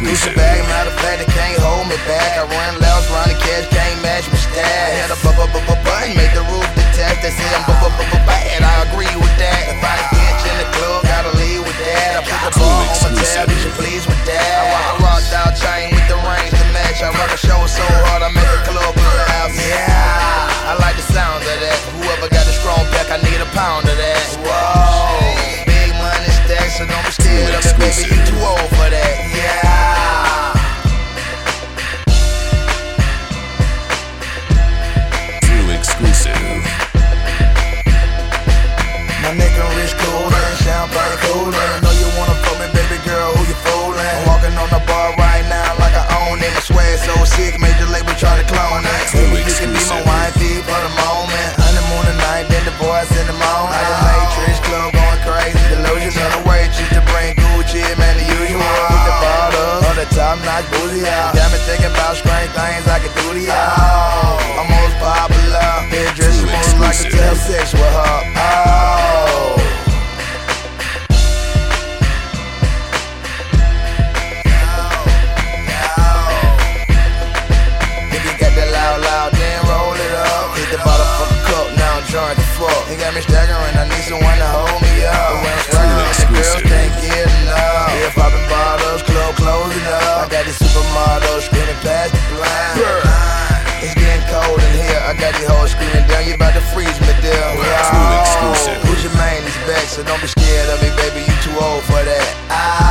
Loose a bag, matter of fact, can't hold me back. I run run the can't match my stash. Had a bu bu bu bu button, made the roof detect. They say I'm bu bu bu bu bad. I agree with that. If I bitch in the club, gotta leave with that. I put the ball on my tab, you please with that. I rock a rocked out chain with the rings to match. I rock the show so hard, I'm exclusive. My nigga rich coolin', champagne coolin'. Know you wanna fuck me, baby girl, who you foolin'? Walking on the bar right now like I own it. My swag so sick, major label try to clone it. Maybe you can be my wifey for the moment. Honeymoon tonight, then the boys in the morning. I am made Trish Club going crazy. Delusions on the way, just to bring Gucci, man, the usual. With the bottle, on the top notch boozy out. It got me staggering, I need someone to hold me up. When I'm struggling, the girls can't get enough. Here popping bottles, club closing up. I got these supermodels spinning past the blind. Yeah. It's getting cold in here. I got these hoes screaming down. You about to freeze me, dear. Yeah. Who's your man is back, so don't be scared of me, baby. You too old for that. I